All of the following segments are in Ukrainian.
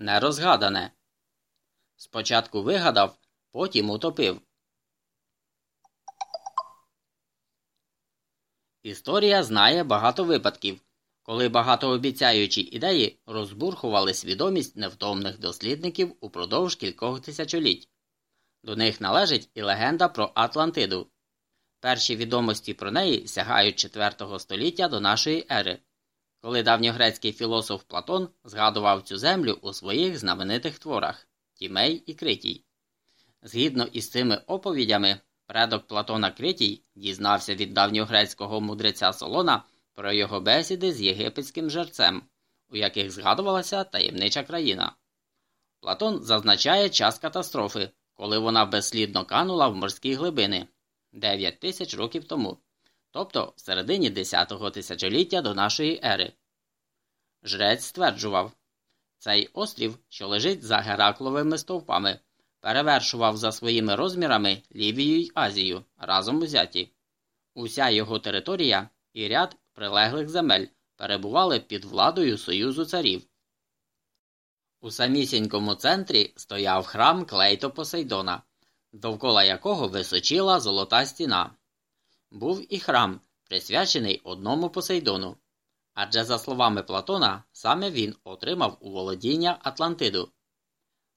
нерозгадане. Спочатку вигадав, потім утопив. Історія знає багато випадків, коли багатообіцяючі ідеї розбурхували свідомість невтомних дослідників упродовж кількох тисячоліть. До них належить і легенда про Атлантиду. Перші відомості про неї сягають 4 століття до нашої ери, коли давньогрецький філософ Платон згадував цю землю у своїх знаменитих творах Тімей і Критій. Згідно із цими оповідями, предок Платона Критій дізнався від давньогрецького мудреця Солона про його бесіди з єгипетським жерцем, у яких згадувалася таємнича країна. Платон зазначає час катастрофи, коли вона безслідно канула в морські глибини 9 тисяч років тому, тобто в середині 10-го тисячоліття до нашої ери. Жрець стверджував, цей острів, що лежить за Геракловими стовпами, перевершував за своїми розмірами Лівію й Азію разом узяті. Уся його територія і ряд прилеглих земель перебували під владою Союзу царів. У самісінькому центрі стояв храм Клейто Посейдона, довкола якого височила золота стіна. Був і храм, присвячений одному Посейдону. Адже, за словами Платона, саме він отримав у володіння Атлантиду.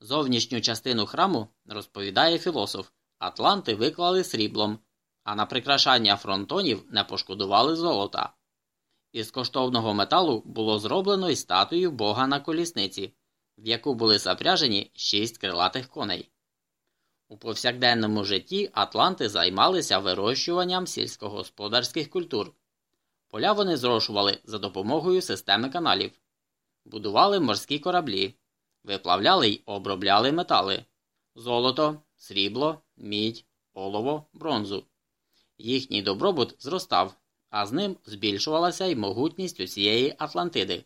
Зовнішню частину храму, розповідає філософ, Атланти виклали сріблом, а на прикрашання фронтонів не пошкодували золота. Із коштовного металу було зроблено й статую Бога на колісниці, в яку були запряжені шість крилатих коней. У повсякденному житті Атланти займалися вирощуванням сільськогосподарських культур. Поля вони зрошували за допомогою системи каналів, будували морські кораблі, виплавляли й обробляли метали золото, срібло, мідь, олово, бронзу. Їхній добробут зростав, а з ним збільшувалася й могутність усієї Атлантиди.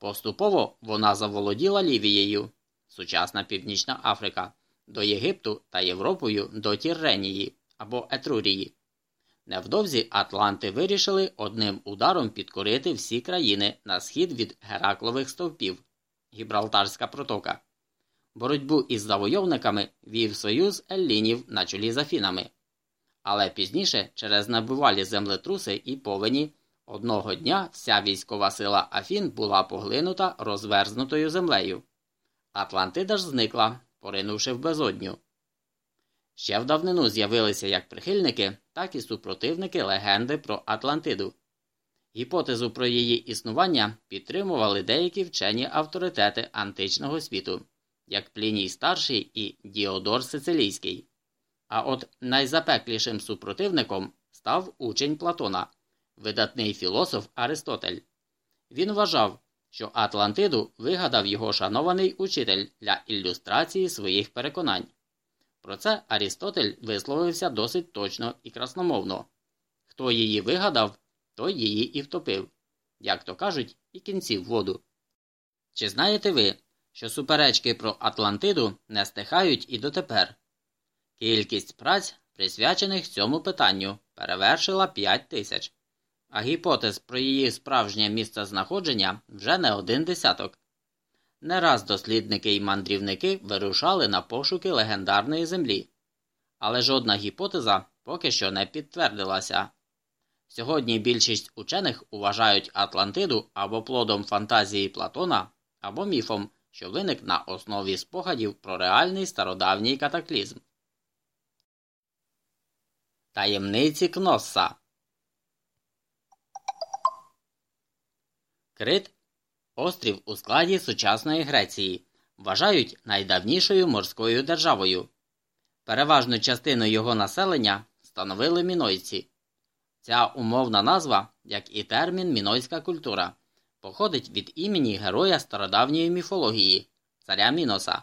Поступово вона заволоділа Лівією, сучасна Північна Африка, до Єгипту та Європою до Тірренії або Етрурії. Невдовзі Атланти вирішили одним ударом підкорити всі країни на схід від Гераклових стовпів Гібралтарська протока. Боротьбу із завойовниками вів союз Еллінів на чолі з Афінами. Але пізніше, через набувалі землетруси і повені, одного дня вся військова сила Афін була поглинута розверзнутою землею. Атлантида ж зникла, поринувши в безодню. Ще в давнину з'явилися як прихильники, так і супротивники легенди про Атлантиду. Гіпотезу про її існування підтримували деякі вчені авторитети античного світу, як Пліній Старший і Діодор Сицилійський. А от найзапеклішим супротивником став учень Платона, видатний філософ Аристотель. Він вважав, що Атлантиду вигадав його шанований учитель для ілюстрації своїх переконань. Про це Арістотель висловився досить точно і красномовно хто її вигадав, той її і втопив, як то кажуть, і кінці в воду. Чи знаєте ви, що суперечки про Атлантиду не стихають і дотепер? Кількість праць, присвячених цьому питанню, перевершила 5 тисяч, а гіпотез про її справжнє місце знаходження вже не один десяток. Не раз дослідники і мандрівники вирушали на пошуки легендарної землі, але жодна гіпотеза поки що не підтвердилася. Сьогодні більшість учених вважають Атлантиду або плодом фантазії Платона, або міфом, що виник на основі спогадів про реальний стародавній катаклізм. Таємниці Кносса Крит острів у складі сучасної Греції, вважають найдавнішою морською державою. Переважну частину його населення становили мінойці. Ця умовна назва, як і термін мінойська культура, походить від імені героя стародавньої міфології, царя Міноса.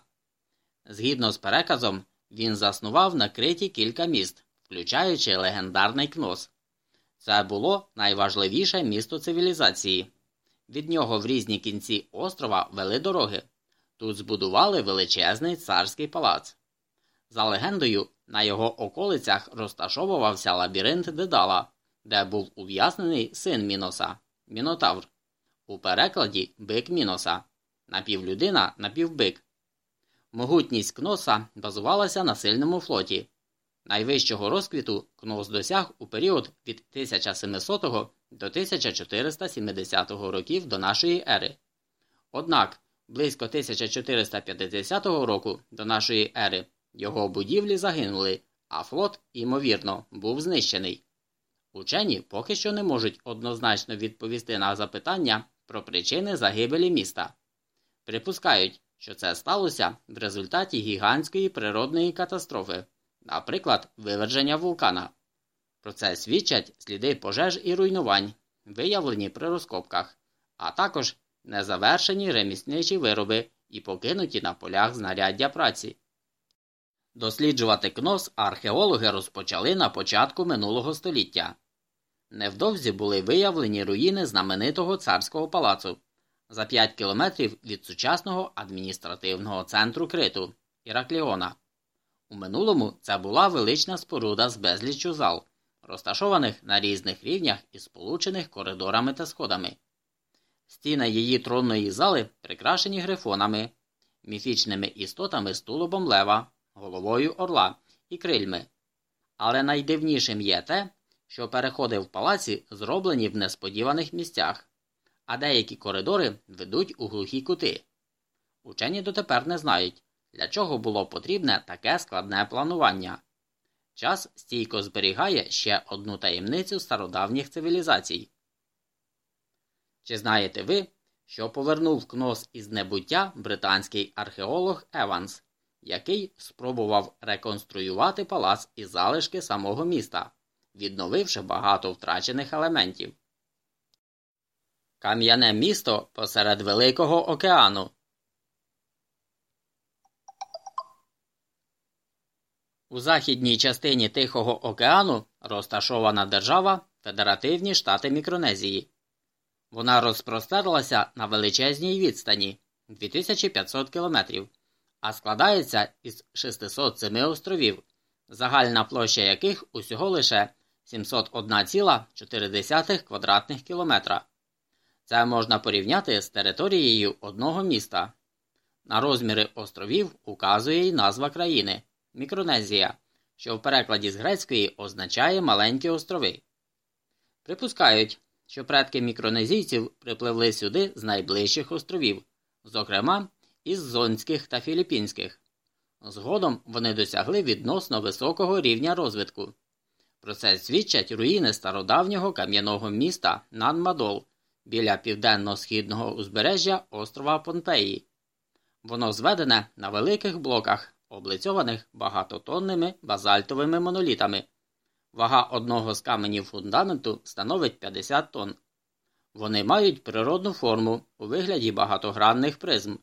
Згідно з переказом, він заснував на криті кілька міст, включаючи легендарний Кнос. Це було найважливіше місто цивілізації. Від нього в різні кінці острова вели дороги. Тут збудували величезний царський палац. За легендою, на його околицях розташовувався лабіринт Дедала, де був ув'язнений син Міноса Мінотавр, у перекладі бик Міноса. напівлюдина, напівбик. Могутність кноса базувалася на сильному флоті. Найвищого розквіту кнос досяг у період від 1700 до 1470 років до нашої ери. Однак близько 1450 року до нашої ери його будівлі загинули, а флот, ймовірно, був знищений. Учені поки що не можуть однозначно відповісти на запитання про причини загибелі міста. Припускають, що це сталося в результаті гігантської природної катастрофи, наприклад, виверження вулкана. Про це свідчать сліди пожеж і руйнувань, виявлені при розкопках, а також незавершені ремісничі вироби і покинуті на полях знаряддя праці. Досліджувати кнос археологи розпочали на початку минулого століття. Невдовзі були виявлені руїни знаменитого царського палацу за 5 кілометрів від сучасного адміністративного центру Криту Іракліона. У минулому це була велична споруда з безліччю зал, розташованих на різних рівнях і сполучених коридорами та сходами. Стіни її тронної зали прикрашені грифонами, міфічними істотами з тулубом лева, головою орла і крильми. Але найдивнішим є те, що переходи в палаці зроблені в несподіваних місцях, а деякі коридори ведуть у глухі кути. Учені дотепер не знають, для чого було потрібне таке складне планування. Час стійко зберігає ще одну таємницю стародавніх цивілізацій. Чи знаєте ви, що повернув кнос із небуття британський археолог Еванс, який спробував реконструювати палац із залишки самого міста, відновивши багато втрачених елементів? Кам'яне місто посеред Великого океану. У західній частині Тихого океану розташована держава Федеративні Штати Мікронезії. Вона розпростерлася на величезній відстані 2500 кілометрів, а складається із 607 островів, загальна площа яких усього лише 701,4 квадратних кілометра. Це можна порівняти з територією одного міста. На розміри островів указує й назва країни Мікронезія, що в перекладі з грецької означає маленькі острови. Припускають, що предки мікронезійців припливли сюди з найближчих островів, зокрема із Зонських та Філіппінських. Згодом вони досягли відносно високого рівня розвитку. Про це свідчать руїни стародавнього кам'яного міста Нанмадол біля південно-східного узбережжя острова Понпеї. Воно зведене на великих блоках, облицьованих багатотонними базальтовими монолітами. Вага одного з каменів фундаменту становить 50 тонн. Вони мають природну форму у вигляді багатогранних призм.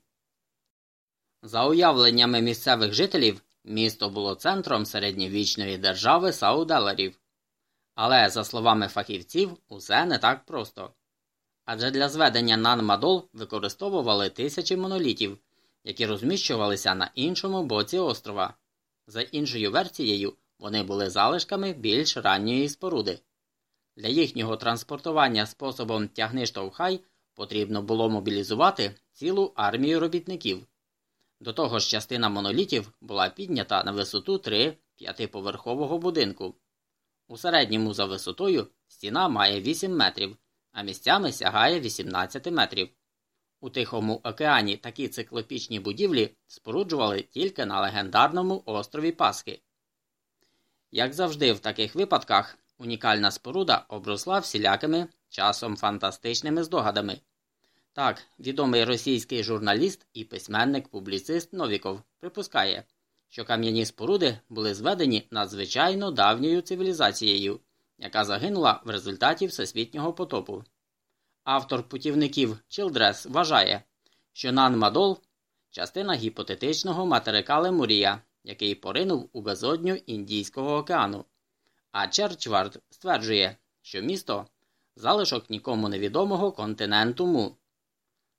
За уявленнями місцевих жителів, місто було центром середньовічної держави Сауделерів. Але, за словами фахівців, усе не так просто. Адже для зведення нанмадол використовували тисячі монолітів, які розміщувалися на іншому боці острова. За іншою версією, вони були залишками більш ранньої споруди. Для їхнього транспортування способом тягни штовхай потрібно було мобілізувати цілу армію робітників. До того ж, частина монолітів була піднята на висоту 3 п'ятиповерхового будинку. У середньому за висотою стіна має 8 метрів, а місцями сягає 18 метрів. У Тихому океані такі циклопічні будівлі споруджували тільки на легендарному острові Пасхи. Як завжди, в таких випадках унікальна споруда обросла всілякими часом фантастичними здогадами. Так, відомий російський журналіст і письменник-публіцист Новіков припускає, що кам'яні споруди були зведені надзвичайно давньою цивілізацією, яка загинула в результаті всесвітнього потопу. Автор путівників Чилдрес вважає, що Нан-Мадол частина гіпотетичного материка Лемурія, який поринув у безодню Індійського океану. А Черчвард стверджує, що місто залишок нікому невідомого континенту Му.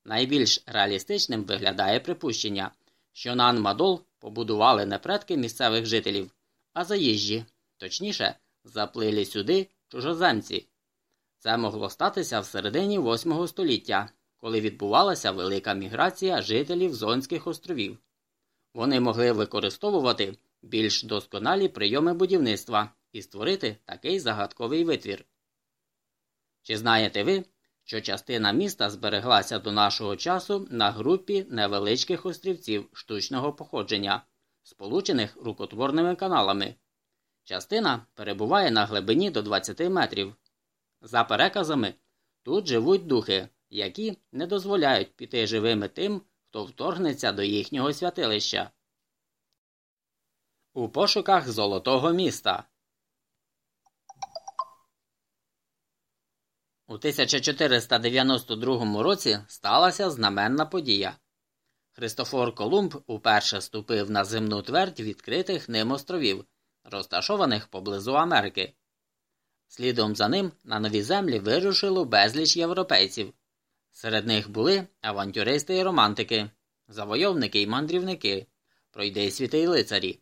Найбільш реалістичним виглядає припущення, що Нан-Мадол побудували не предки місцевих жителів, а заїжджі, точніше, заплилі сюди чужоземці. Це могло статися в середині 8 століття, коли відбувалася велика міграція жителів Зонських островів. Вони могли використовувати більш досконалі прийоми будівництва і створити такий загадковий витвір. Чи знаєте ви, що частина міста збереглася до нашого часу на групі невеличких острівців штучного походження, сполучених рукотворними каналами? Частина перебуває на глибині до 20 метрів. За переказами, тут живуть духи, які не дозволяють піти живими тим, хто вторгнеться до їхнього святилища. У пошуках Золотого міста. У 1492 році сталася знаменна подія. Христофор Колумб уперше ступив на земну твердь відкритих ним островів, розташованих поблизу Америки. Слідом за ним на нові землі вирушило безліч європейців. Серед них були авантюристи і романтики, завойовники й мандрівники, пройдисвіти й лицарі.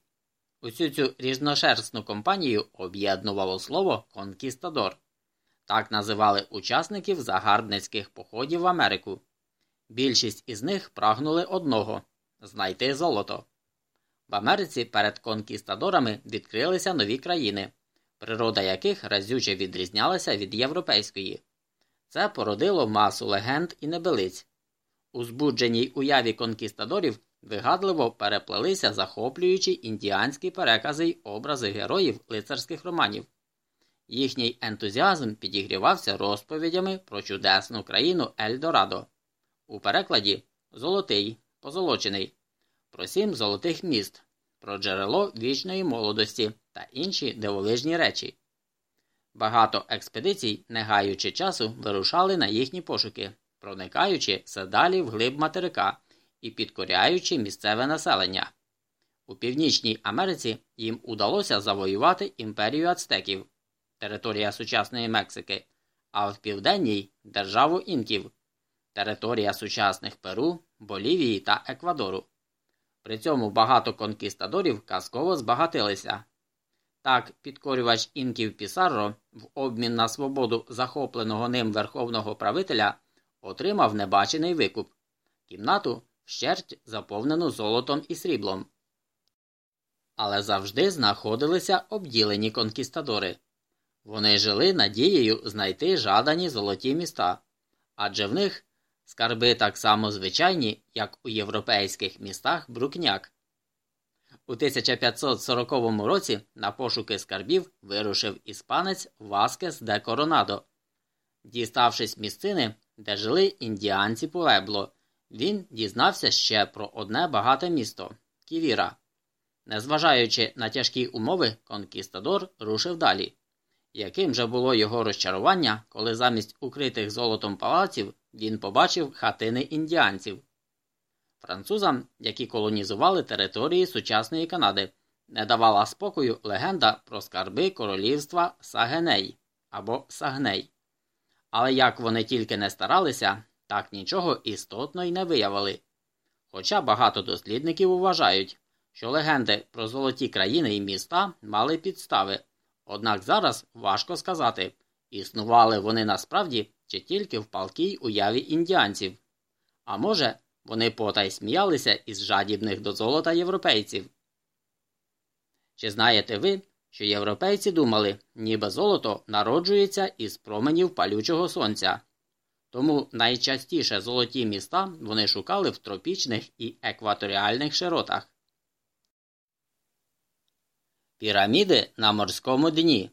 Усю цю різношерстну компанію об'єднувало слово конкістадор. Так називали учасників загарбницьких походів в Америку. Більшість із них прагнули одного знайти золото. В Америці перед конкістадорами відкрилися нові країни, природа яких разюче відрізнялася від європейської. Це породило масу легенд і небелиць. У збудженій уяві конкістадорів вигадливо переплелися захоплюючі індіанські перекази й образи героїв лицарських романів. Їхній ентузіазм підігрівався розповідями про чудесну країну Ельдорадо. У перекладі Золотий, позолочений, про сім золотих міст, про джерело вічної молодості та інші дивовижні речі. Багато експедицій, не гаючи часу, вирушали на їхні пошуки, проникаючи все далі глиб материка і підкоряючи місцеве населення. У Північній Америці їм удалося завоювати імперію ацтеків, територія сучасної Мексики, а в південній державу інків, територія сучасних Перу, Болівії та Еквадору. При цьому багато конкістадорів казково збагатилися. Так, підкорювач інків Пісарро в обмін на свободу захопленого ним верховного правителя отримав небачений викуп кімнату вщерть заповнену золотом і сріблом. Але завжди знаходилися обділені конкістадори. Вони жили надією знайти жадані золоті міста, адже в них скарби так само звичайні, як у європейських містах Брукняк. У 1540 році на пошуки скарбів вирушив іспанець Васкес де Коронадо. Діставшись місцини, де жили індіанці Пуебло, він дізнався ще про одне багате місто Ківіра. Незважаючи на тяжкі умови, конкістадор рушив далі. Яким же було його розчарування, коли замість укритих золотом палаців він побачив хатини індіанців? Французам, які колонізували території сучасної Канади, не давала спокою легенда про скарби королівства Сагеней або Сагней. Але як вони тільки не старалися, так нічого істотно й не виявили. Хоча багато дослідників вважають, що легенди про золоті країни і міста мали підстави, однак зараз важко сказати, існували вони насправді чи тільки в палкій уяві індіанців. А може, вони потай сміялися із жадібних до золота європейців. Чи знаєте ви, що європейці думали, ніби золото народжується із променів палючого сонця? Тому найчастіше золоті міста вони шукали в тропічних і екваторіальних широтах. Піраміди на морському дні.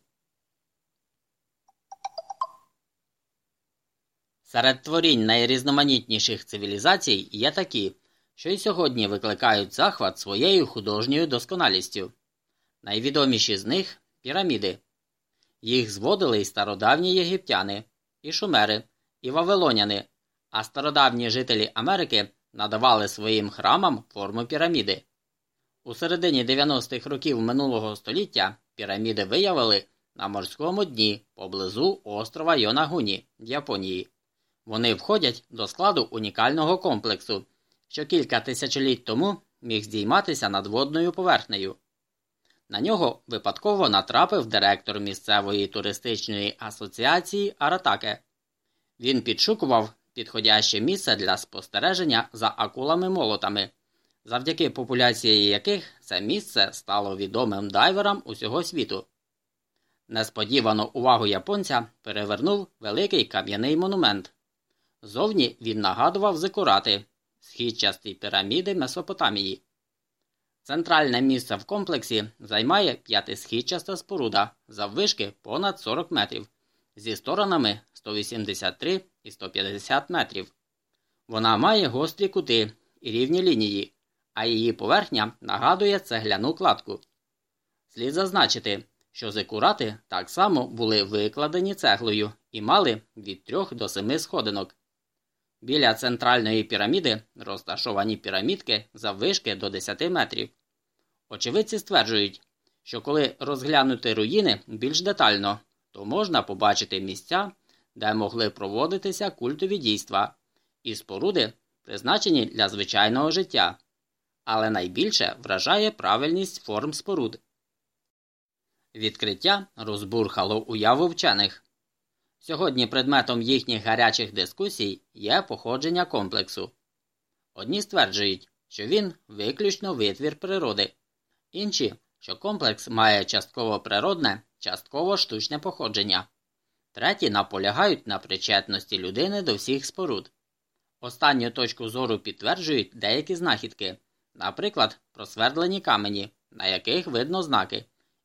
Серед творінь найрізноманітніших цивілізацій є такі, що й сьогодні викликають захват своєю художньою досконалістю. Найвідоміші з них піраміди. Їх зводили й стародавні єгиптяни, і шумери і вавилоняни, а стародавні жителі Америки надавали своїм храмам форму піраміди. У середині 90-х років минулого століття піраміди виявили на морському дні поблизу острова Йонагуні в Японії. Вони входять до складу унікального комплексу, що кілька тисячоліть тому міг здійматися над водною поверхнею. На нього випадково натрапив директор місцевої туристичної асоціації Аратаке він підшукував підходяще місце для спостереження за акулами-молотами, завдяки популяції яких це місце стало відомим дайверам усього світу. Несподівано увагу японця перевернув великий кам'яний монумент. Зовні він нагадував зикурати, східчасті піраміди Месопотамії. Центральне місце в комплексі займає п'ятисхідчаста споруда заввишки понад 40 метрів, зі сторонами 183 і 150 метрів. Вона має гострі кути і рівні лінії, а її поверхня нагадує цегляну кладку. Слід зазначити, що зикурати так само були викладені цеглою і мали від 3 до 7 сходинок. Біля центральної піраміди розташовані пірамідки заввишки до 10 метрів. Очевидці стверджують, що коли розглянути руїни більш детально, то можна побачити місця, де могли проводитися культові дійства, і споруди, призначені для звичайного життя, але найбільше вражає правильність форм споруд. Відкриття розбурхало уяву вчених. Сьогодні предметом їхніх гарячих дискусій є походження комплексу. Одні стверджують, що він виключно витвір природи, інші, що комплекс має частково природне, частково штучне походження, треті наполягають на причетності людини до всіх споруд. Останню точку зору підтверджують деякі знахідки, наприклад, просвердлені камені, на яких видно знаки,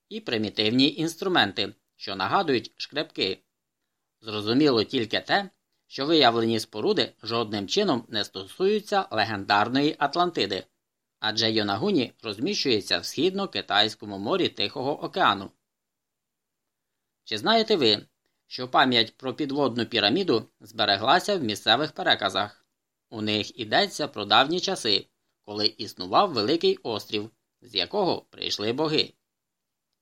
і примітивні інструменти, що нагадують шкребки. Зрозуміло тільки те, що виявлені споруди жодним чином не стосуються легендарної Атлантиди, адже Йонагуні розміщується в східно-китайському морі Тихого океану. Чи знаєте ви, що пам'ять про підводну піраміду збереглася в місцевих переказах? У них йдеться про давні часи, коли існував великий острів, з якого прийшли боги.